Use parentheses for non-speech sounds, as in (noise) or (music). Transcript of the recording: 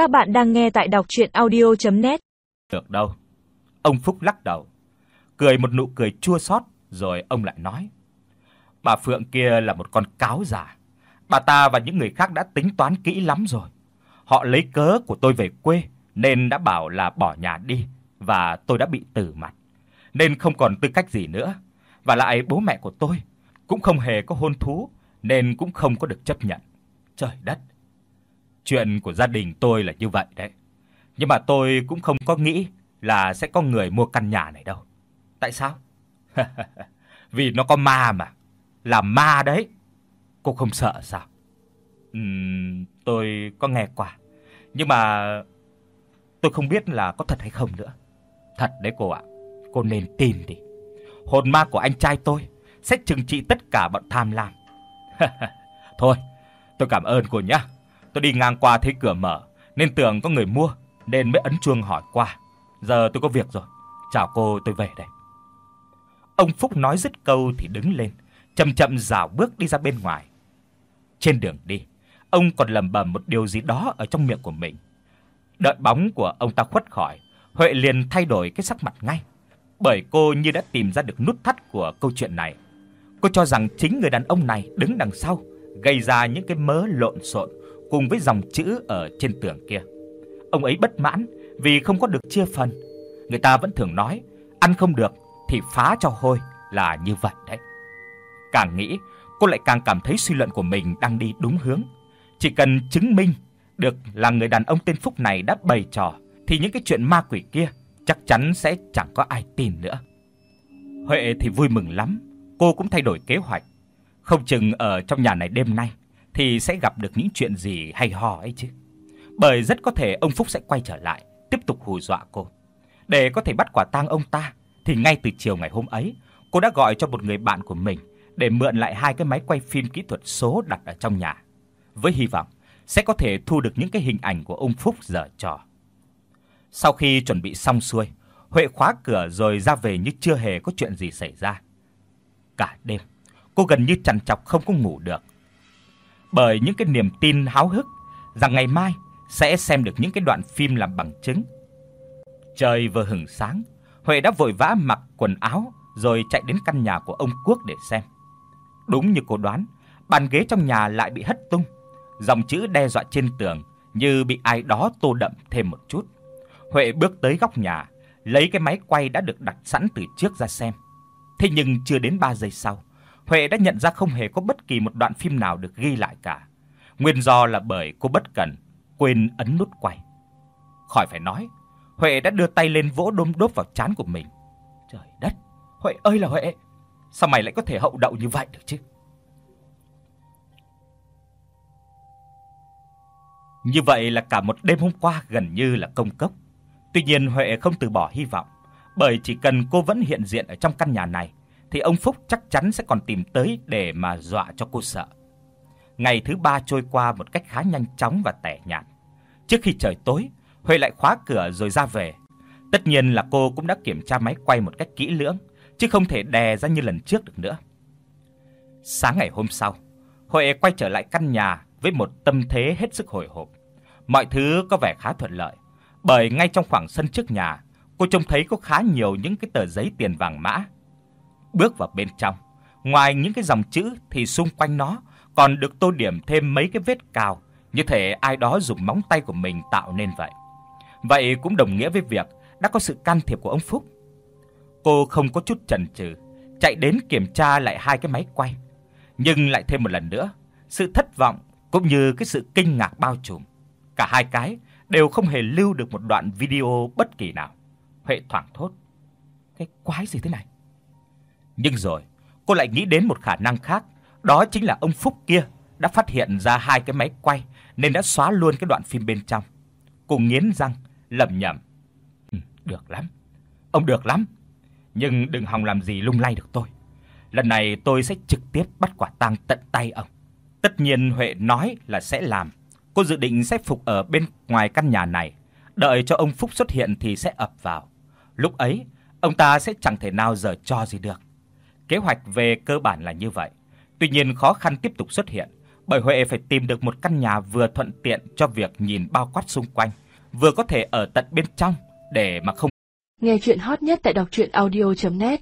Các bạn đang nghe tại đọc audio net Được đâu. Ông Phúc lắc đầu, cười một nụ cười chua xót rồi ông lại nói: Bà Phượng kia là một con cáo già. Bà ta và những người khác đã tính toán kỹ lắm rồi. Họ lấy cớ của tôi về quê nên đã bảo là bỏ nhà đi và tôi đã bị từ mặt. Nên không còn tư cách gì nữa. Và lại bố mẹ của tôi cũng không hề có hôn thú nên cũng không có được chấp nhận. Trời đất. Chuyện của gia đình tôi là như vậy đấy. Nhưng mà tôi cũng không có nghĩ là sẽ có người mua căn nhà này đâu. Tại sao? (laughs) Vì nó có ma mà. Là ma đấy. Cô không sợ sao? Ừm, tôi có nghe qua. Nhưng mà tôi không biết là có thật hay không nữa. Thật đấy cô ạ. Cô nên tin đi. Hồn ma của anh trai tôi sẽ trừng trị tất cả bọn tham lam. (laughs) Thôi, tôi cảm ơn cô nhé. Tôi đi ngang qua thấy cửa mở nên tưởng có người mua nên mới ấn chuông hỏi qua. Giờ tôi có việc rồi. Chào cô, tôi về đây. Ông Phúc nói dứt câu thì đứng lên, chậm chậm rảo bước đi ra bên ngoài. Trên đường đi, ông còn lẩm bẩm một điều gì đó ở trong miệng của mình. Đợi bóng của ông ta khuất khỏi, Huệ liền thay đổi cái sắc mặt ngay, bởi cô như đã tìm ra được nút thắt của câu chuyện này. Cô cho rằng chính người đàn ông này đứng đằng sau, gây ra những cái mớ lộn xộn cùng với dòng chữ ở trên tường kia. Ông ấy bất mãn vì không có được chia phần. Người ta vẫn thường nói, ăn không được thì phá cho hôi là như vậy đấy. Càng nghĩ, cô lại càng cảm thấy suy luận của mình đang đi đúng hướng. Chỉ cần chứng minh được là người đàn ông tên Phúc này đã bày trò thì những cái chuyện ma quỷ kia chắc chắn sẽ chẳng có ai tin nữa. Huệ thì vui mừng lắm, cô cũng thay đổi kế hoạch. Không chừng ở trong nhà này đêm nay thì sẽ gặp được những chuyện gì hay ho ấy chứ. Bởi rất có thể ông Phúc sẽ quay trở lại, tiếp tục hù dọa cô. Để có thể bắt quả tang ông ta thì ngay từ chiều ngày hôm ấy, cô đã gọi cho một người bạn của mình để mượn lại hai cái máy quay phim kỹ thuật số đặt ở trong nhà, với hy vọng sẽ có thể thu được những cái hình ảnh của ông Phúc giở trò. Sau khi chuẩn bị xong xuôi, Huệ khóa cửa rồi ra về như chưa hề có chuyện gì xảy ra. Cả đêm, cô gần như chằn chọc không có ngủ được. Bởi những cái niềm tin háo hức rằng ngày mai sẽ xem được những cái đoạn phim làm bằng chứng. Trời vừa hửng sáng, Huệ đã vội vã mặc quần áo rồi chạy đến căn nhà của ông Quốc để xem. Đúng như cô đoán, bàn ghế trong nhà lại bị hất tung, dòng chữ đe dọa trên tường như bị ai đó tô đậm thêm một chút. Huệ bước tới góc nhà, lấy cái máy quay đã được đặt sẵn từ trước ra xem. Thế nhưng chưa đến 3 giây sau, Huệ đã nhận ra không hề có bất kỳ một đoạn phim nào được ghi lại cả. Nguyên do là bởi cô bất cẩn quên ấn nút quay. Khỏi phải nói, Huệ đã đưa tay lên vỗ đôm đốp vào trán của mình. Trời đất, Huệ ơi là Huệ, sao mày lại có thể hậu đậu như vậy được chứ? Như vậy là cả một đêm hôm qua gần như là công cốc. Tuy nhiên Huệ không từ bỏ hy vọng, bởi chỉ cần cô vẫn hiện diện ở trong căn nhà này thì ông Phúc chắc chắn sẽ còn tìm tới để mà dọa cho cô sợ. Ngày thứ ba trôi qua một cách khá nhanh chóng và tẻ nhạt. Trước khi trời tối, Huệ lại khóa cửa rồi ra về. Tất nhiên là cô cũng đã kiểm tra máy quay một cách kỹ lưỡng, chứ không thể đè ra như lần trước được nữa. Sáng ngày hôm sau, Huệ quay trở lại căn nhà với một tâm thế hết sức hồi hộp. Mọi thứ có vẻ khá thuận lợi, bởi ngay trong khoảng sân trước nhà, cô trông thấy có khá nhiều những cái tờ giấy tiền vàng mã. Bước vào bên trong, ngoài những cái dòng chữ thì xung quanh nó còn được tô điểm thêm mấy cái vết cào, như thể ai đó dùng móng tay của mình tạo nên vậy. Vậy cũng đồng nghĩa với việc đã có sự can thiệp của ông Phúc. Cô không có chút chần chừ, chạy đến kiểm tra lại hai cái máy quay, nhưng lại thêm một lần nữa, sự thất vọng cũng như cái sự kinh ngạc bao trùm. Cả hai cái đều không hề lưu được một đoạn video bất kỳ nào. Huệ thoảng thốt: "Cái quái gì thế này?" Nhưng rồi, cô lại nghĩ đến một khả năng khác, đó chính là ông Phúc kia đã phát hiện ra hai cái máy quay nên đã xóa luôn cái đoạn phim bên trong. Cô nghiến răng, lẩm nhẩm: "Ừ, được lắm. Ông được lắm, nhưng đừng hòng làm gì lung lay được tôi. Lần này tôi sẽ trực tiếp bắt quả tang tận tay ông." Tất nhiên Huệ nói là sẽ làm. Cô dự định sẽ phục ở bên ngoài căn nhà này, đợi cho ông Phúc xuất hiện thì sẽ ập vào. Lúc ấy, ông ta sẽ chẳng thể nào giở trò gì được. Kế hoạch về cơ bản là như vậy. Tuy nhiên khó khăn tiếp tục xuất hiện, bởi Huệ phải tìm được một căn nhà vừa thuận tiện cho việc nhìn bao quát xung quanh, vừa có thể ở tận bên trong để mà không Nghe truyện hot nhất tại doctruyenaudio.net